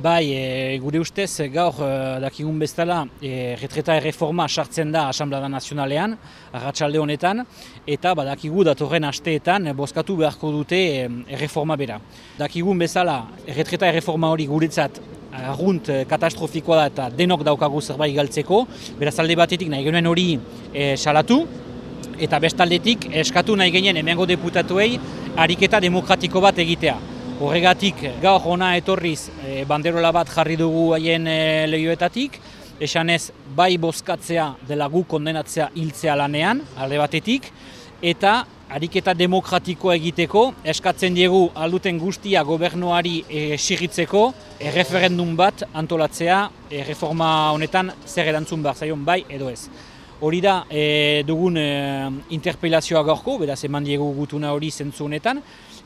Bai, e, gure ustez, gaur e, dakigun bezala, e, retreta erreforma sartzen da Asamblada Nazionalean, arratsalde honetan, eta badakigu datorren asteetan e, bozkatu beharko dute e, erreforma bera. Dakigun bezala, retreta erreforma hori guretzat argunt e, katastrofikoa da eta denok daukagu zerbait galtzeko, beraz alde batetik nahi genuen hori e, salatu, eta bestaldetik eskatu nahi genien hemengo deputatuei ariketa demokratiko bat egitea. Horregatik gaur hona etorriz e, banderola bat jarri dugu haien e, lehioetatik, esanez bai bozkatzea dela gu kondenatzea hiltzea lanean, alde batetik, eta ariketa demokratiko egiteko eskatzen diegu alduten guztia gobernuari e, sigitzeko erreferendum bat antolatzea e, reforma honetan zer erantzun behar zaion bai edo ez. Hori da e, dugun e, interpelazioa gaurko, beraz eman diegu gutuna hori zentzu honetan,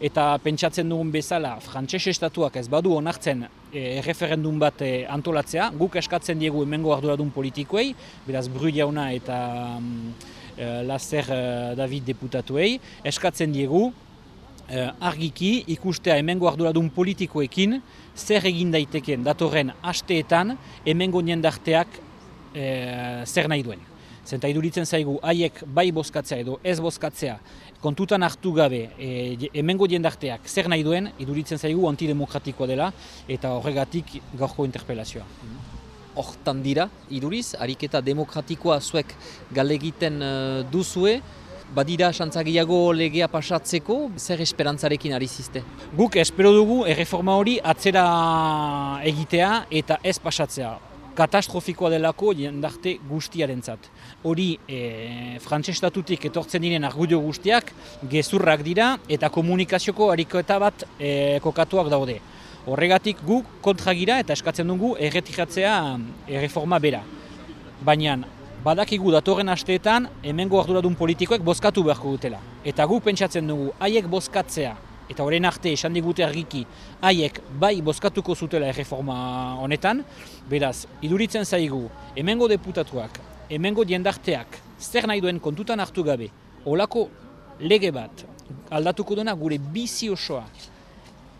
eta pentsatzen dugun bezala frantses estatuak ez badu onartzen e, referendum bat e, antolatzea, guk eskatzen diegu hemengo arduradun politikoei, beraz Bru jauna eta mm, e, Lazer e, David deputatuei, eskatzen diegu e, argiki ikustea hemengo arduradun politikoekin zer egin daiteken datorren asteetan hemengo niendarteak e, zer nahi duen. Zenta iduritzen zaigu haiek bai bozkatzea edo ez bozkatzea kontutan hartu gabe e, hemengo jendarteak zer nahi duen iduritzen zaigu antidemokratikoa dela eta horregatik gaurko interpelazioa. Hortan dira, iduriz, ariketa demokratikoa zuek galegiten uh, duzue, badira xantzagiago legea pasatzeko, zer esperantzarekin ari ziste? Guk espero dugu erreforma hori atzera egitea eta ez pasatzea katastrofikoa delako jendarte guztiarentzat. Hori e, frantzestatutik etortzen diren argudio guztiak gezurrak dira eta komunikazioko hariko bat e, kokatuak daude. Horregatik guk kontragira eta eskatzen dugu erretiratzea erreforma bera. Baina badakigu datorren asteetan hemengo arduradun politikoek bozkatu beharko dutela. Eta guk pentsatzen dugu haiek bozkatzea eta horren arte esan digute argiki haiek bai bozkatuko zutela erreforma honetan, beraz, iduritzen zaigu, hemengo deputatuak, hemengo diendarteak, zer nahi duen kontutan hartu gabe, olako lege bat aldatuko duena gure bizi osoa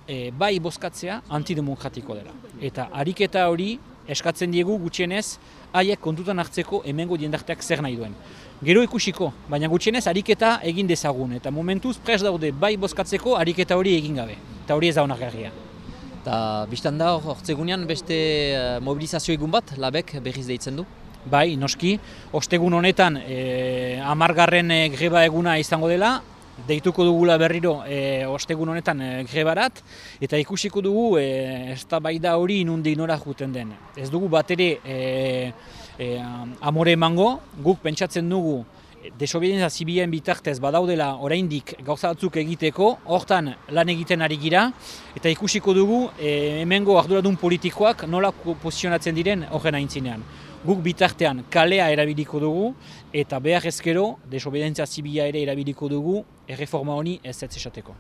e, bai bozkatzea antidemokratiko dela. Eta ariketa hori eskatzen diegu gutxienez haiek kontutan hartzeko hemengo diendarteak zer nahi duen. Gero ikusiko, baina gutxienez ariketa egin dezagun eta momentuz pres daude bai bozkatzeko ariketa hori egin gabe. Eta hori ez da onargarria. Eta biztan da hortzegunean beste uh, mobilizazio egun bat, labek berriz deitzen du? Bai, noski, ostegun honetan e, amargarren e, greba eguna izango dela, deituko dugula berriro e, ostegun honetan e, grebarat, eta ikusiko dugu e, ez da bai da hori inundi nora juten den. Ez dugu bat ere e, e, amore emango, guk pentsatzen dugu desobedienza zibien bitartez badaudela oraindik gauza batzuk egiteko, hortan lan egiten ari gira, eta ikusiko dugu e, hemengo arduradun politikoak nola posizionatzen diren horren aintzinean. Guk bitartean kalea erabiliko dugu eta behar ezkero desobedientzia zibia ere erabiliko dugu erreforma honi ez ez esateko.